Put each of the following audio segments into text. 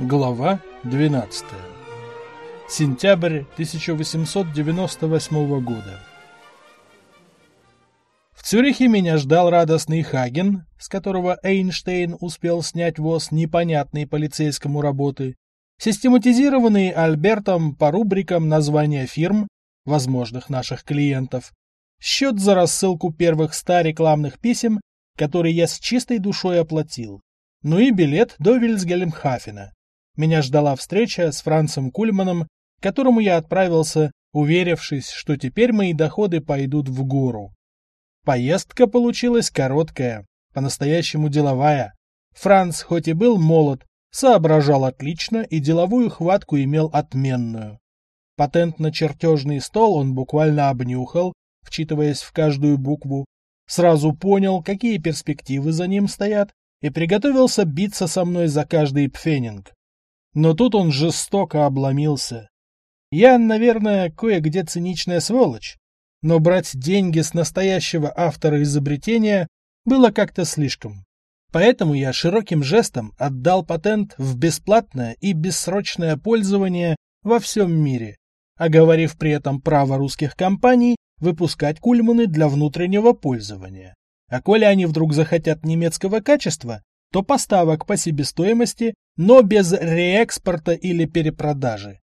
Глава 12. Сентябрь 1898 года. В Цюрихе меня ждал радостный Хаген, с которого Эйнштейн успел снять воз непонятной полицейскому работы, систематизированный Альбертом по рубрикам названия фирм, возможных наших клиентов, счет за рассылку первых ста рекламных писем, которые я с чистой душой оплатил, ну и билет до Вильсгельмхафена. Меня ждала встреча с Францем Кульманом, к которому я отправился, уверившись, что теперь мои доходы пойдут в гору. Поездка получилась короткая, по-настоящему деловая. Франц, хоть и был молод, соображал отлично и деловую хватку имел отменную. Патент на чертежный стол он буквально обнюхал, вчитываясь в каждую букву, сразу понял, какие перспективы за ним стоят, и приготовился биться со мной за каждый пфенинг. Но тут он жестоко обломился. Я, наверное, кое-где циничная сволочь, но брать деньги с настоящего автора изобретения было как-то слишком. Поэтому я широким жестом отдал патент в бесплатное и бессрочное пользование во всем мире, оговорив при этом право русских компаний выпускать кульманы для внутреннего пользования. А коли они вдруг захотят немецкого качества, то поставок по себестоимости, но без реэкспорта или перепродажи.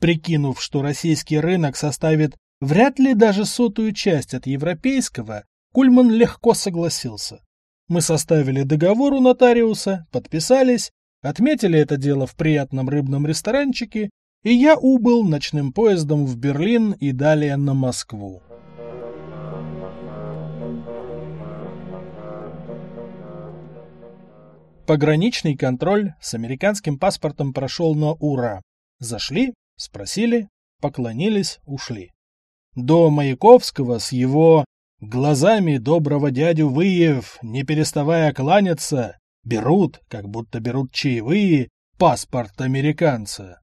Прикинув, что российский рынок составит вряд ли даже сотую часть от европейского, Кульман легко согласился. Мы составили договор у нотариуса, подписались, отметили это дело в приятном рыбном ресторанчике, и я убыл ночным поездом в Берлин и далее на Москву. Пограничный контроль с американским паспортом прошел на ура. Зашли, спросили, поклонились, ушли. До Маяковского с его глазами доброго дядю Выев, не переставая кланяться, берут, как будто берут чаевые, паспорт американца.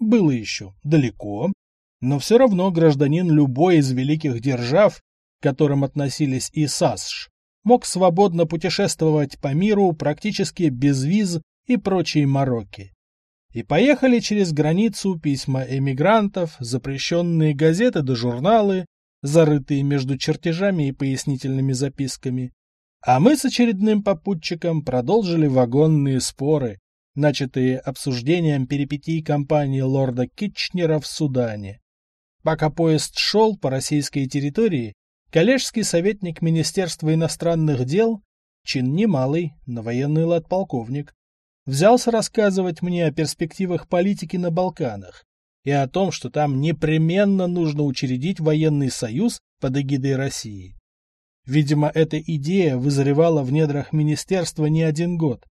Было еще далеко, но все равно гражданин любой из великих держав, к которым относились и САСШ, мог свободно путешествовать по миру практически без виз и прочей мороки. И поехали через границу письма эмигрантов, запрещенные газеты да журналы, зарытые между чертежами и пояснительными записками. А мы с очередным попутчиком продолжили вагонные споры, начатые обсуждением перипетий кампании лорда Китчнера в Судане. Пока поезд шел по российской территории, Коллежский советник Министерства иностранных дел, чин немалый, на военный лад полковник, взялся рассказывать мне о перспективах политики на Балканах и о том, что там непременно нужно учредить военный союз под эгидой России. Видимо, эта идея вызревала в недрах министерства не один год.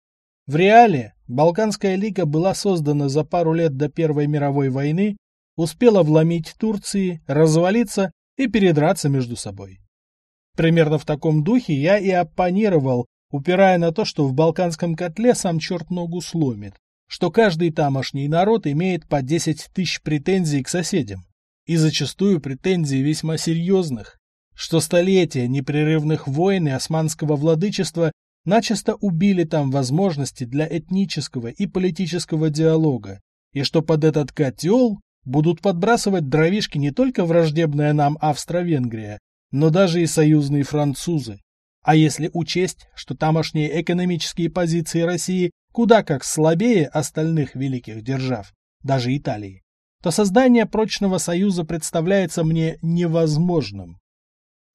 В реале Балканская лига была создана за пару лет до Первой мировой войны, успела вломить Турции, развалиться и передраться между собой. Примерно в таком духе я и оппонировал, упирая на то, что в балканском котле сам черт ногу сломит, что каждый тамошний народ имеет по 10 тысяч претензий к соседям, и зачастую претензий весьма серьезных, что столетия непрерывных войн и османского владычества начисто убили там возможности для этнического и политического диалога, и что под этот котел будут подбрасывать дровишки не только враждебная нам Австро-Венгрия, но даже и союзные французы. А если учесть, что тамошние экономические позиции России куда как слабее остальных великих держав, даже Италии, то создание прочного союза представляется мне невозможным.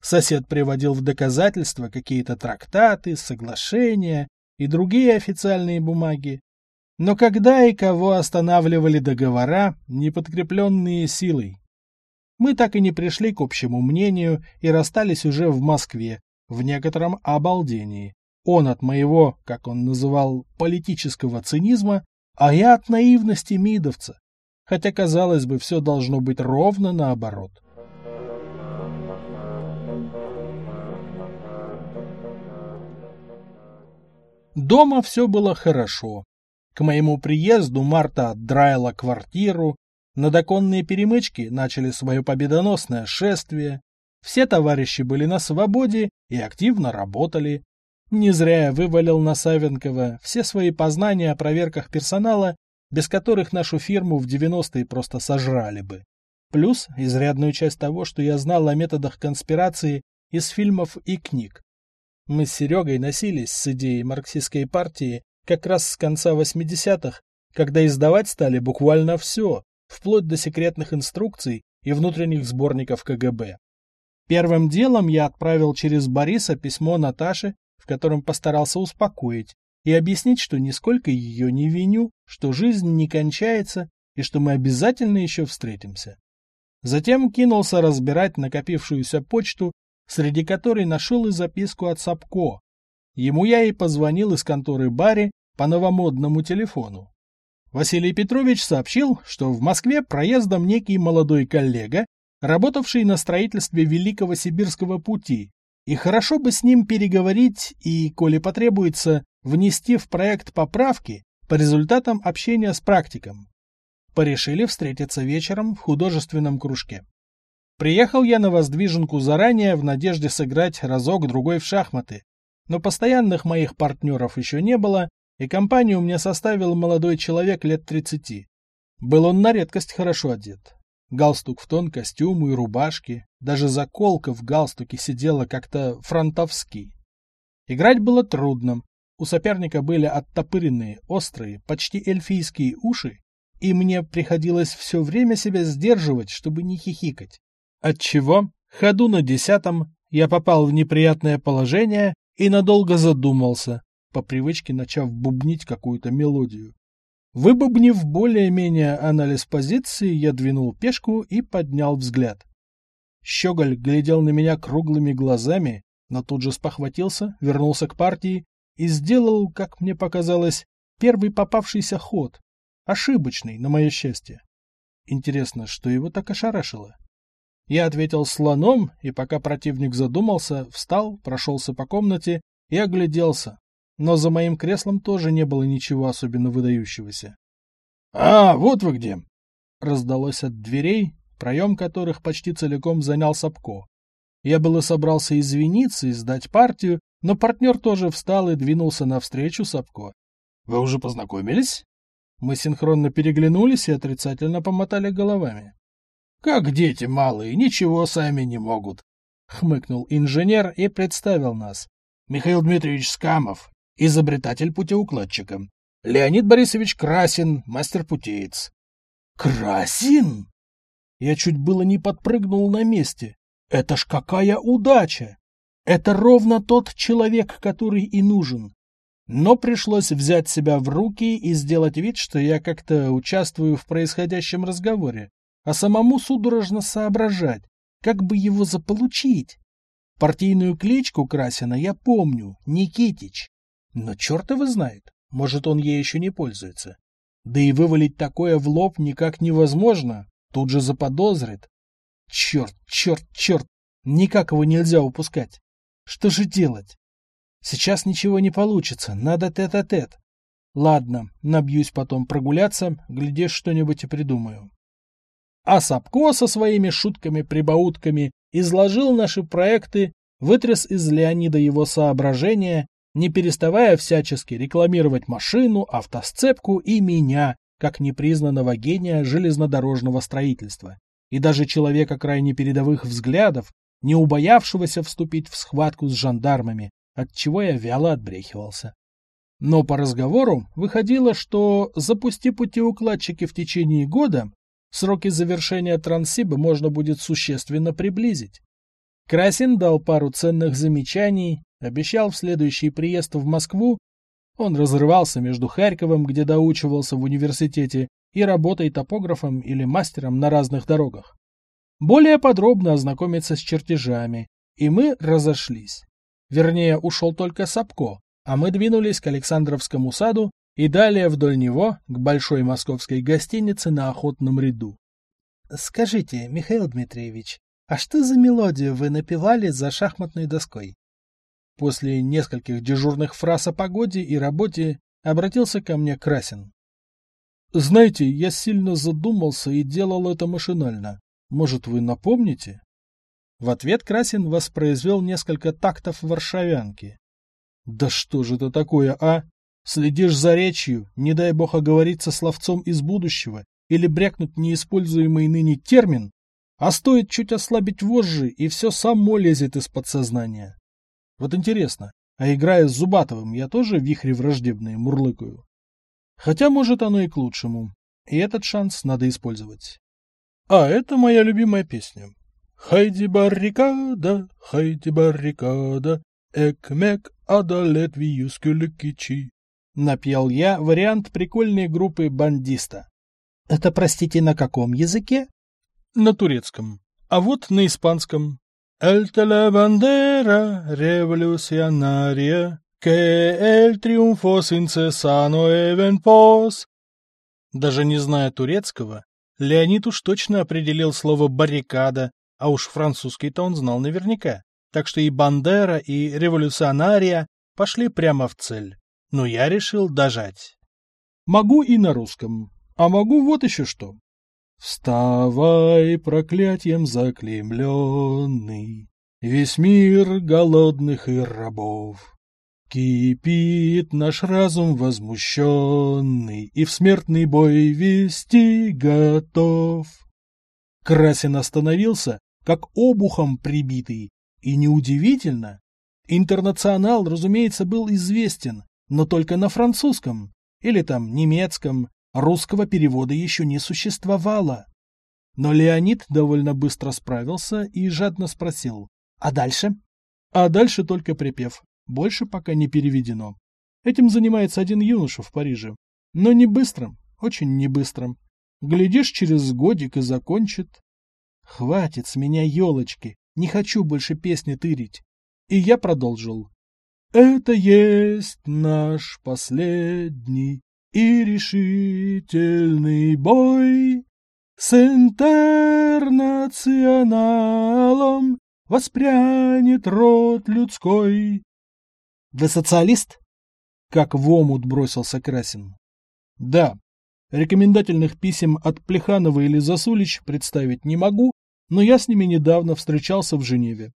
Сосед приводил в доказательство какие-то трактаты, соглашения и другие официальные бумаги, но когда и кого останавливали договора, не подкрепленные силой? Мы так и не пришли к общему мнению и расстались уже в Москве, в некотором обалдении. Он от моего, как он называл, политического цинизма, а я от наивности мидовца. Хотя, казалось бы, все должно быть ровно наоборот. Дома все было хорошо. К моему приезду Марта отдраила квартиру, надоконные перемычки начали свое победоносное шествие, все товарищи были на свободе и активно работали. Не зря я вывалил на Савенкова все свои познания о проверках персонала без которых нашу фирму в 90-е просто сожрали бы. Плюс изрядную часть того, что я знал о методах конспирации из фильмов и книг. Мы с Серегой носились с идеей марксистской партии как раз с конца 80-х, когда издавать стали буквально все, вплоть до секретных инструкций и внутренних сборников КГБ. Первым делом я отправил через Бориса письмо Наташе, в котором постарался успокоить и объяснить, что нисколько ее не виню, что жизнь не кончается и что мы обязательно еще встретимся. Затем кинулся разбирать накопившуюся почту, среди которой нашел и записку от Сапко. Ему я и позвонил из конторы Барри по новомодному телефону. Василий Петрович сообщил, что в Москве проездом некий молодой коллега, работавший на строительстве Великого Сибирского пути, и хорошо бы с ним переговорить и, коли потребуется, внести в проект поправки по результатам общения с практиком. Порешили встретиться вечером в художественном кружке. Приехал я на воздвиженку заранее в надежде сыграть разок-другой в шахматы, но постоянных моих партнеров еще не было, и компанию мне составил молодой человек лет 30. Был он на редкость хорошо одет. Галстук в тон костюму и рубашке, даже заколка в галстуке сидела как-то фронтовски. Играть было трудно. У соперника были оттопыренные, острые, почти эльфийские уши, и мне приходилось все время себя сдерживать, чтобы не хихикать. Отчего, ходу на десятом, я попал в неприятное положение и надолго задумался, по привычке начав бубнить какую-то мелодию. Выбубнив более-менее анализ позиции, я двинул пешку и поднял взгляд. Щеголь глядел на меня круглыми глазами, но тут же спохватился, вернулся к партии и сделал, как мне показалось, первый попавшийся ход. Ошибочный, на мое счастье. Интересно, что его так ошарашило? Я ответил слоном, и пока противник задумался, встал, прошелся по комнате и огляделся, но за моим креслом тоже не было ничего особенно выдающегося. — А, вот вы где! — раздалось от дверей, проем которых почти целиком занял Сапко. Я было собрался извиниться и сдать партию, но партнер тоже встал и двинулся навстречу Сапко. — Вы уже познакомились? Мы синхронно переглянулись и отрицательно помотали головами. — Как дети малые, ничего сами не могут, — хмыкнул инженер и представил нас. — Михаил Дмитриевич Скамов, изобретатель путеукладчика. Леонид Борисович Красин, мастер-путеец. Красин? Я чуть было не подпрыгнул на месте. Это ж какая удача! Это ровно тот человек, который и нужен. Но пришлось взять себя в руки и сделать вид, что я как-то участвую в происходящем разговоре, а самому судорожно соображать, как бы его заполучить. Партийную кличку Красина я помню, Никитич. Но черт его знает, может, он ей еще не пользуется. Да и вывалить такое в лоб никак невозможно, тут же заподозрит. Черт, черт, черт, никак его нельзя упускать. Что же делать? Сейчас ничего не получится, надо тет-а-тет. -тет. Ладно, набьюсь потом прогуляться, глядишь, что-нибудь и придумаю. А Сапко со своими шутками-прибаутками изложил наши проекты, вытряс из Леонида его соображения не переставая всячески рекламировать машину, автосцепку и меня, как непризнанного гения железнодорожного строительства, и даже человека крайне передовых взглядов, не убоявшегося вступить в схватку с жандармами, от чего я вяло отбрехивался. Но по разговору выходило, что запусти путеукладчики в течение года, сроки завершения Транссиба можно будет существенно приблизить. Красин дал пару ценных замечаний, Обещал в следующий приезд в Москву. Он разрывался между Харьковом, где доучивался в университете, и работой топографом или мастером на разных дорогах. Более подробно ознакомиться с чертежами, и мы разошлись. Вернее, ушел только Сапко, а мы двинулись к Александровскому саду и далее вдоль него к большой московской гостинице на Охотном ряду. «Скажите, Михаил Дмитриевич, а что за мелодию вы напевали за шахматной доской?» После нескольких дежурных фраз о погоде и работе обратился ко мне Красин. «Знаете, я сильно задумался и делал это машинально. Может, вы напомните?» В ответ Красин воспроизвел несколько тактов варшавянки. «Да что же это такое, а? Следишь за речью, не дай бог оговориться словцом из будущего или брякнуть неиспользуемый ныне термин, а стоит чуть ослабить вожжи, и все само лезет из подсознания. Вот интересно, а играя с Зубатовым, я тоже вихри враждебные мурлыкаю? Хотя, может, оно и к лучшему. И этот шанс надо использовать. А это моя любимая песня. Хайди баррикада, хайди баррикада, экмек адалет виюскюлькичи. Напел я вариант прикольной группы бандиста. Это, простите, на каком языке? На турецком. А вот на испанском. «El la bandera revolucionaria, que el triunfo sin cesano even pos». Даже не зная турецкого, Леонид уж точно определил слово «баррикада», а уж французский-то он знал наверняка. Так что и «бандера», и «революционария» пошли прямо в цель. Но я решил дожать. Могу и на русском, а могу вот еще что. Вставай, проклятием заклеймленный, Весь мир голодных и рабов. Кипит наш разум возмущенный И в смертный бой вести готов. Красин остановился, как обухом прибитый, и неудивительно. Интернационал, разумеется, был известен, но только на французском, или там немецком, Русского перевода еще не существовало. Но Леонид довольно быстро справился и жадно спросил. «А дальше?» А дальше только припев. Больше пока не переведено. Этим занимается один юноша в Париже. Но не быстро, очень не быстро. Глядишь, через годик и закончит. Хватит с меня елочки, не хочу больше песни тырить. И я продолжил. Это есть наш последний и решительный бой с интернационалом воспрянет род людской. Вы социалист? Как в омут бросился Красин. Да. Рекомендательных писем от Плеханова или Засулич представить не могу, но я с ними недавно встречался в Женеве.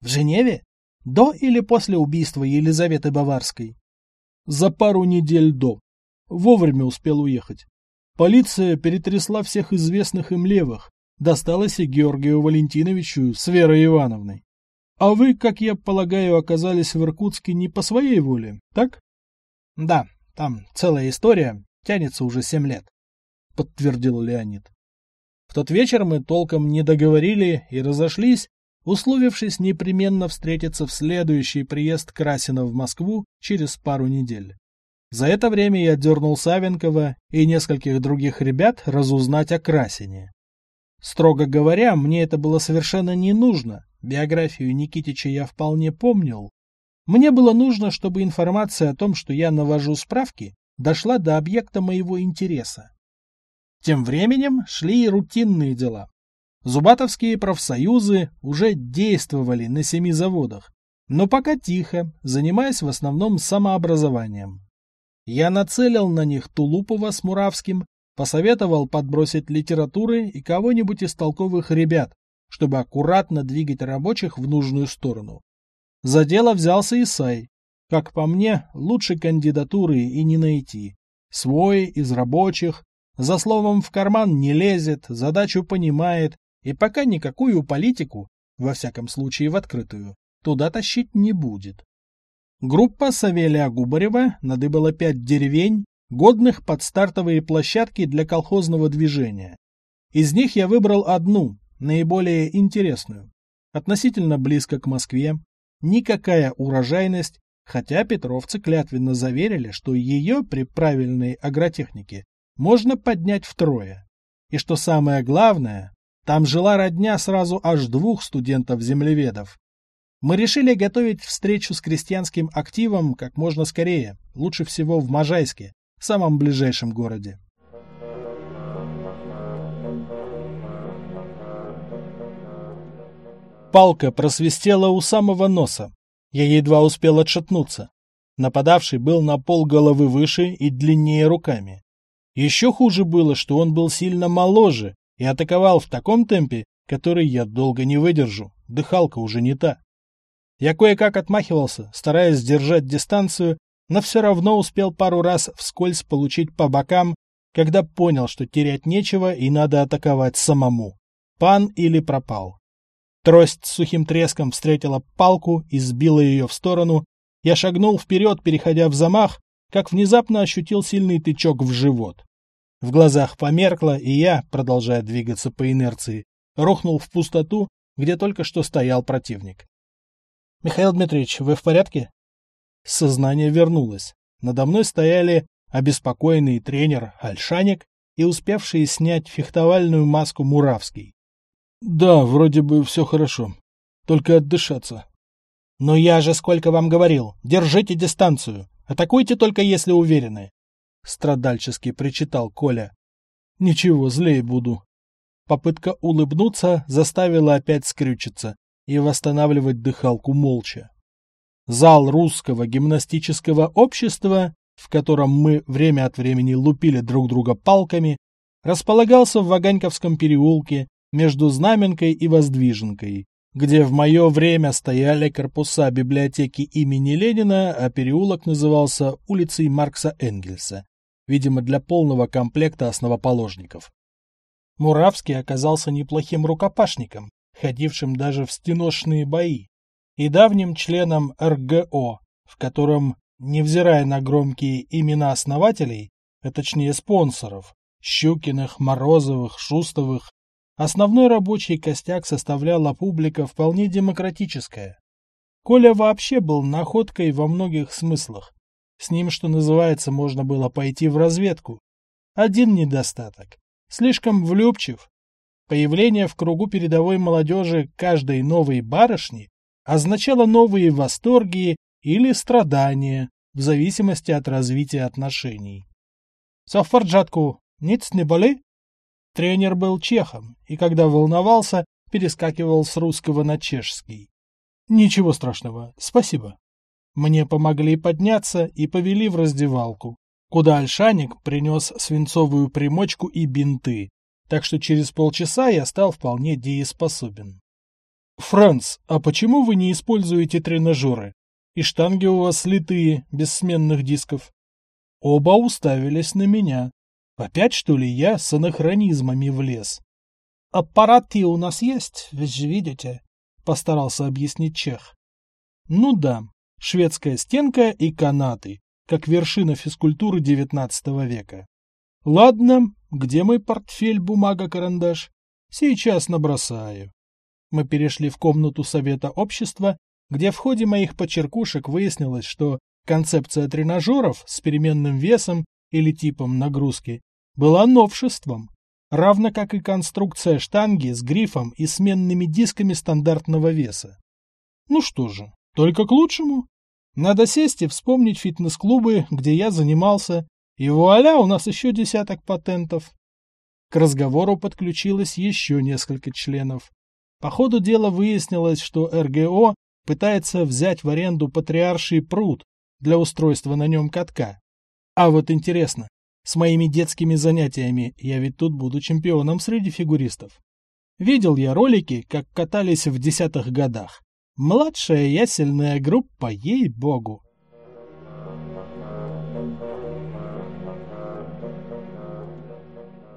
В Женеве? До или после убийства Елизаветы Баварской? За пару недель до. Вовремя успел уехать. Полиция перетрясла всех известных им левых. Досталось и Георгию Валентиновичу с Верой Ивановной. А вы, как я полагаю, оказались в Иркутске не по своей воле, так? Да, там целая история, тянется уже семь лет, подтвердил Леонид. В тот вечер мы толком не договорили и разошлись, условившись непременно встретиться в следующий приезд Красина в Москву через пару недель. За это время я дернул Савенкова и нескольких других ребят разузнать о Красине. Строго говоря, мне это было совершенно не нужно. Биографию Никитича я вполне помнил. Мне было нужно, чтобы информация о том, что я навожу справки, дошла до объекта моего интереса. Тем временем шли и рутинные дела. Зубатовские профсоюзы уже действовали на семи заводах, но пока тихо, занимаясь в основном самообразованием. Я нацелил на них Тулупова с Муравским, посоветовал подбросить литературы и кого-нибудь из толковых ребят, чтобы аккуратно двигать рабочих в нужную сторону. За дело взялся Исай. Как по мне, лучше кандидатуры и не найти. Свой, из рабочих, за словом в карман не лезет, задачу понимает, и пока никакую политику, во всяком случае в открытую, туда тащить не будет. Группа Савелия Губарева надыбала пять деревень, годных под стартовые площадки для колхозного движения. Из них я выбрал одну, наиболее интересную. Относительно близко к Москве, никакая урожайность, хотя петровцы клятвенно заверили, что ее при правильной агротехнике можно поднять втрое. И что самое главное, там жила родня сразу аж двух студентов-землеведов, мы решили готовить встречу с крестьянским активом как можно скорее, лучше всего в Можайске, самом ближайшем городе. Палка просвистела у самого носа. Я едва успел отшатнуться. Нападавший был на пол головы выше и длиннее руками. Еще хуже было, что он был сильно моложе и атаковал в таком темпе, который я долго не выдержу. Дыхалка уже не та. Я кое-как отмахивался, стараясь держать дистанцию, но все равно успел пару раз вскользь получить по бокам, когда понял, что терять нечего и надо атаковать самому. Пан или пропал. Трость с сухим треском встретила палку и сбила ее в сторону. Я шагнул вперед, переходя в замах, как внезапно ощутил сильный тычок в живот. В глазах померкло, и я, продолжая двигаться по инерции, рухнул в пустоту, где только что стоял противник. «Михаил Дмитриевич, вы в порядке?» Сознание вернулось. Надо мной стояли обеспокоенный тренер Альшаник и успевший снять фехтовальную маску Муравский. «Да, вроде бы все хорошо. Только отдышаться». «Но я же сколько вам говорил, держите дистанцию, атакуйте только если уверены», — страдальчески причитал Коля. «Ничего, злее буду». Попытка улыбнуться заставила опять скрючиться и восстанавливать дыхалку молча. Зал русского гимнастического общества, в котором мы время от времени лупили друг друга палками, располагался в Ваганьковском переулке между Знаменкой и Воздвиженкой, где в мое время стояли корпуса библиотеки имени Ленина, а переулок назывался улицей Маркса Энгельса, видимо, для полного комплекта основоположников. Муравский оказался неплохим рукопашником, ходившим даже в стеношные бои, и давним членом РГО, в котором, невзирая на громкие имена основателей, а точнее спонсоров, Щукиных, Морозовых, Шустовых, Основной рабочий костяк составляла публика вполне демократическая. Коля вообще был находкой во многих смыслах. С ним, что называется, можно было пойти в разведку. Один недостаток. Слишком влюбчив. Появление в кругу передовой молодежи каждой новой барышни означало новые восторги или страдания, в зависимости от развития отношений. «Софорджатку, ниц не боли?» Тренер был чехом, и когда волновался, перескакивал с русского на чешский. Ничего страшного, спасибо. Мне помогли подняться и повели в раздевалку, куда Альшаник принес свинцовую примочку и бинты, так что через полчаса я стал вполне дееспособен. «Франц, а почему вы не используете тренажеры? И штанги у вас литые, без сменных дисков?» Оба уставились на меня, Опять, что ли, я с анахронизмами влез? Аппараты у нас есть, вы же видите, постарался объяснить чех. Ну да, шведская стенка и канаты, как вершина физкультуры XIX века. Ладно, где мой портфель, бумага, карандаш? Сейчас набросаю. Мы перешли в комнату совета общества, где в ходе моих почеркушек выяснилось, что концепция тренажеров с переменным весом или типом нагрузки была новшеством, равно как и конструкция штанги с грифом и сменными дисками стандартного веса. Ну что же, только к лучшему. Надо сесть и вспомнить фитнес-клубы, где я занимался, и вуаля, у нас еще десяток патентов. К разговору подключилось еще несколько членов. По ходу дела выяснилось, что РГО пытается взять в аренду патриарший пруд для устройства на нем катка. А вот интересно, с моими детскими занятиями я ведь тут буду чемпионом среди фигуристов. Видел я ролики, как катались в десятых годах. Младшая ясельная группа, ей-богу.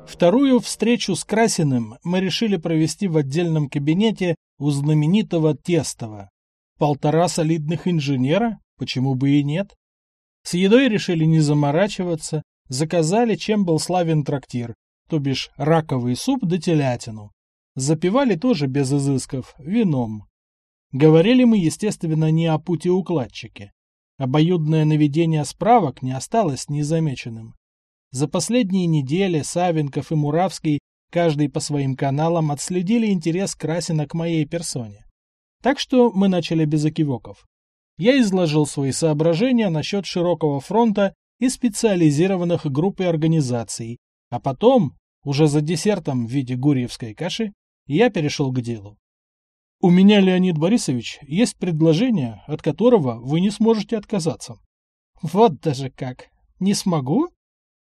Вторую встречу с Красиным мы решили провести в отдельном кабинете у знаменитого Тестова. Полтора солидных инженера, почему бы и нет. С едой решили не заморачиваться, заказали, чем был славен трактир, то бишь раковый суп да телятину. Запивали тоже без изысков, вином. Говорили мы, естественно, не о путеукладчике. Обоюдное наведение справок не осталось незамеченным. За последние недели Савенков и Муравский, каждый по своим каналам, отследили интерес Красина к моей персоне. Так что мы начали без окивоков. Я изложил свои соображения насчет широкого фронта и специализированных групп и организаций, а потом, уже за десертом в виде гурьевской каши, я перешел к делу. У меня, Леонид Борисович, есть предложение, от которого вы не сможете отказаться. Вот даже как. Не смогу?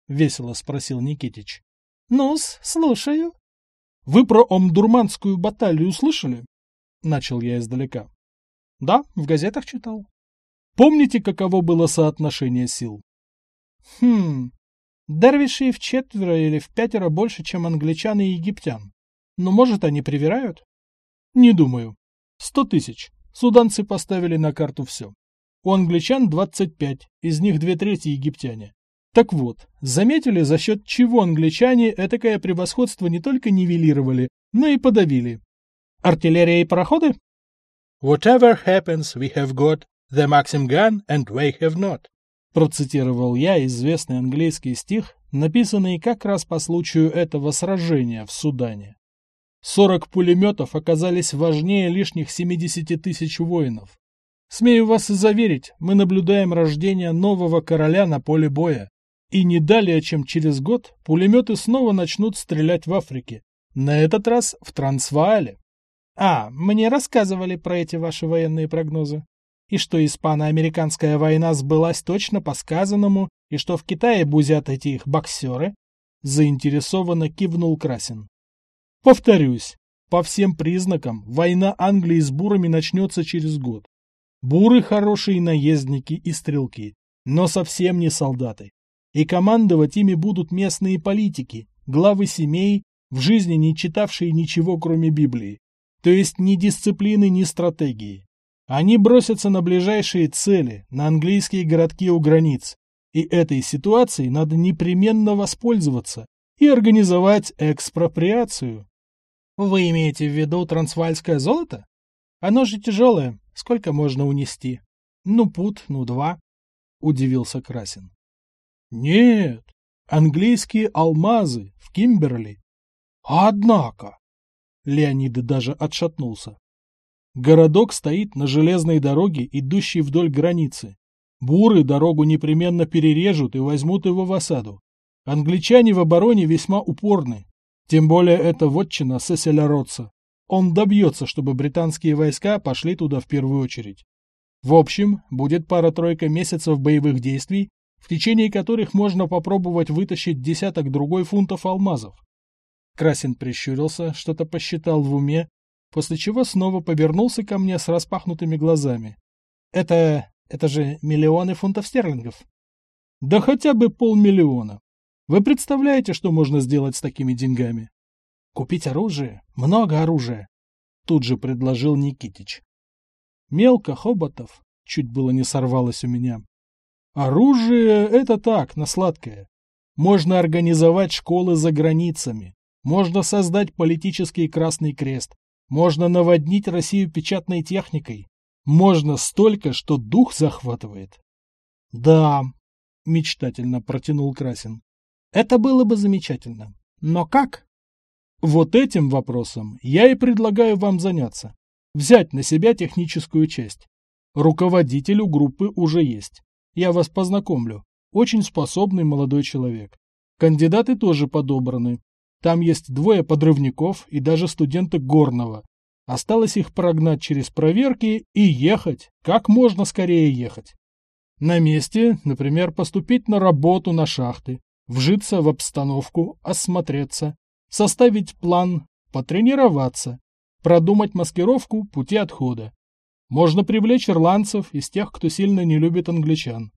Весело спросил Никитич. Ну-с, слушаю. Вы про Омдурманскую баталию слышали? Начал я издалека. Да, в газетах читал. Помните, каково было соотношение сил? Хм, Дервишей в четверо или в пятеро больше, чем англичан и египтян. Но, может, они привирают? Не думаю. Сто тысяч. Суданцы поставили на карту все. У англичан 25, из них две трети египтяне. Так вот, заметили, за счет чего англичане этакое превосходство не только нивелировали, но и подавили? Артиллерия и пароходы? Whatever happens, we have got the Maxim gun and they have not. Процитировал я известный английский стих, написанный как раз по случаю этого сражения в Судане. Сорок пулеметов оказались важнее лишних 70 тысяч воинов. Смею вас заверить, мы наблюдаем рождение нового короля на поле боя. И не далее, чем через год, пулеметы снова начнут стрелять в Африке. На этот раз в Трансваале. А, мне рассказывали про эти ваши военные прогнозы. И что испано-американская война сбылась точно по сказанному, и что в Китае бузят эти их боксеры? Заинтересованно кивнул Красин. Повторюсь, по всем признакам, война Англии с бурами начнется через год. Буры хорошие наездники и стрелки, но совсем не солдаты. И командовать ими будут местные политики, главы семей, в жизни не читавшие ничего, кроме Библии. То есть ни дисциплины, ни стратегии. Они бросятся на ближайшие цели, на английские городки у границ. И этой ситуацией надо непременно воспользоваться и организовать экспроприацию. Вы имеете в виду трансвальское золото? Оно же тяжелое. Сколько можно унести? Ну, пут, ну, два. Удивился Красин. Нет, английские алмазы в Кимберли. Однако. Леонид даже отшатнулся. Городок стоит на железной дороге, идущей вдоль границы. Буры дорогу непременно перережут и возьмут его в осаду. Англичане в обороне весьма упорны. Тем более это вотчина Сеселя Ротса. Он добьется, чтобы британские войска пошли туда в первую очередь. В общем, будет пара-тройка месяцев боевых действий, в течение которых можно попробовать вытащить десяток другой фунтов алмазов. Красин прищурился, что-то посчитал в уме, после чего снова повернулся ко мне с распахнутыми глазами. «Это... это же миллионы фунтов стерлингов?» «Да хотя бы полмиллиона. Вы представляете, что можно сделать с такими деньгами? Купить оружие? Много оружия. Тут же предложил Никитич. Мелко, хоботов. Чуть было не сорвалось у меня. Оружие — это так, на сладкое. Можно организовать школы за границами. Можно создать политический Красный Крест. Можно наводнить Россию печатной техникой. Можно столько, что дух захватывает. Да, мечтательно протянул Красин. Это было бы замечательно. Но как? Вот этим вопросом я и предлагаю вам заняться. Взять на себя техническую часть. Руководитель у группы уже есть. Я вас познакомлю. Очень способный молодой человек. Кандидаты тоже подобраны. Там есть двое подрывников и даже студенты Горного. Осталось их прогнать через проверки и ехать, как можно скорее ехать. На месте, например, поступить на работу на шахты, вжиться в обстановку, осмотреться, составить план, потренироваться, продумать маскировку пути отхода. Можно привлечь ирландцев из тех, кто сильно не любит англичан.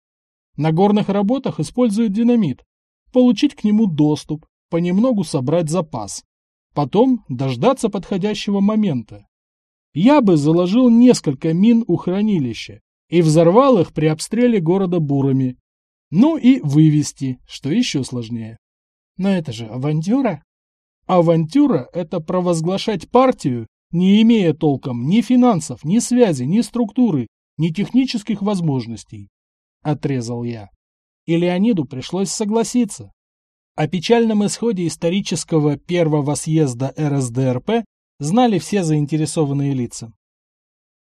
На горных работах используют динамит, получить к нему доступ, понемногу собрать запас. Потом дождаться подходящего момента. Я бы заложил несколько мин у хранилища и взорвал их при обстреле города бурами, ну и вывести, что еще сложнее. Но это же авантюра. Авантюра – это провозглашать партию, не имея толком ни финансов, ни связи, ни структуры, ни технических возможностей. Отрезал я. И Леониду пришлось согласиться. О печальном исходе исторического первого съезда РСДРП знали все заинтересованные лица.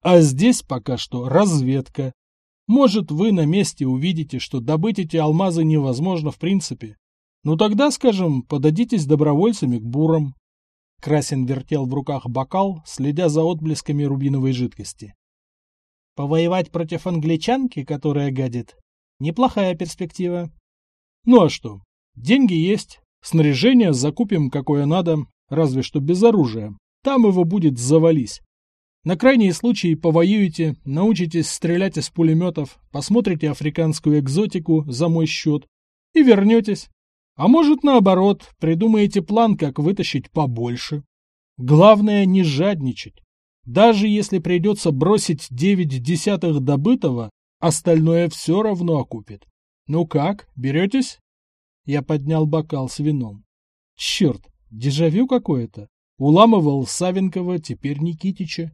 А здесь пока что разведка, может, вы на месте увидите, что добыть эти алмазы невозможно в принципе. Ну тогда, скажем, подадитесь добровольцами к бурам. Красин вертел в руках бокал, следя за отблесками рубиновой жидкости. Повоевать против англичанки, которая гадит, неплохая перспектива. Ну а что? Деньги есть, снаряжение закупим какое надо, разве что без оружия. Там его будет завались. На крайний случай повоюете, научитесь стрелять из пулеметов, посмотрите африканскую экзотику за мой счет и вернетесь. А может, наоборот, придумаете план, как вытащить побольше. Главное не жадничать. Даже если придется бросить девять десятых добытого, остальное все равно окупит. Ну как, беретесь? Я поднял бокал с вином. Черт, дежавю какое-то. Уламывал Савенкова, теперь Никитича.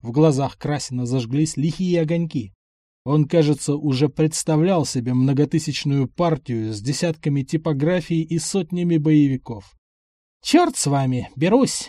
В глазах Красина зажглись лихие огоньки. Он, кажется, уже представлял себе многотысячную партию с десятками типографий и сотнями боевиков. «Черт с вами, берусь!»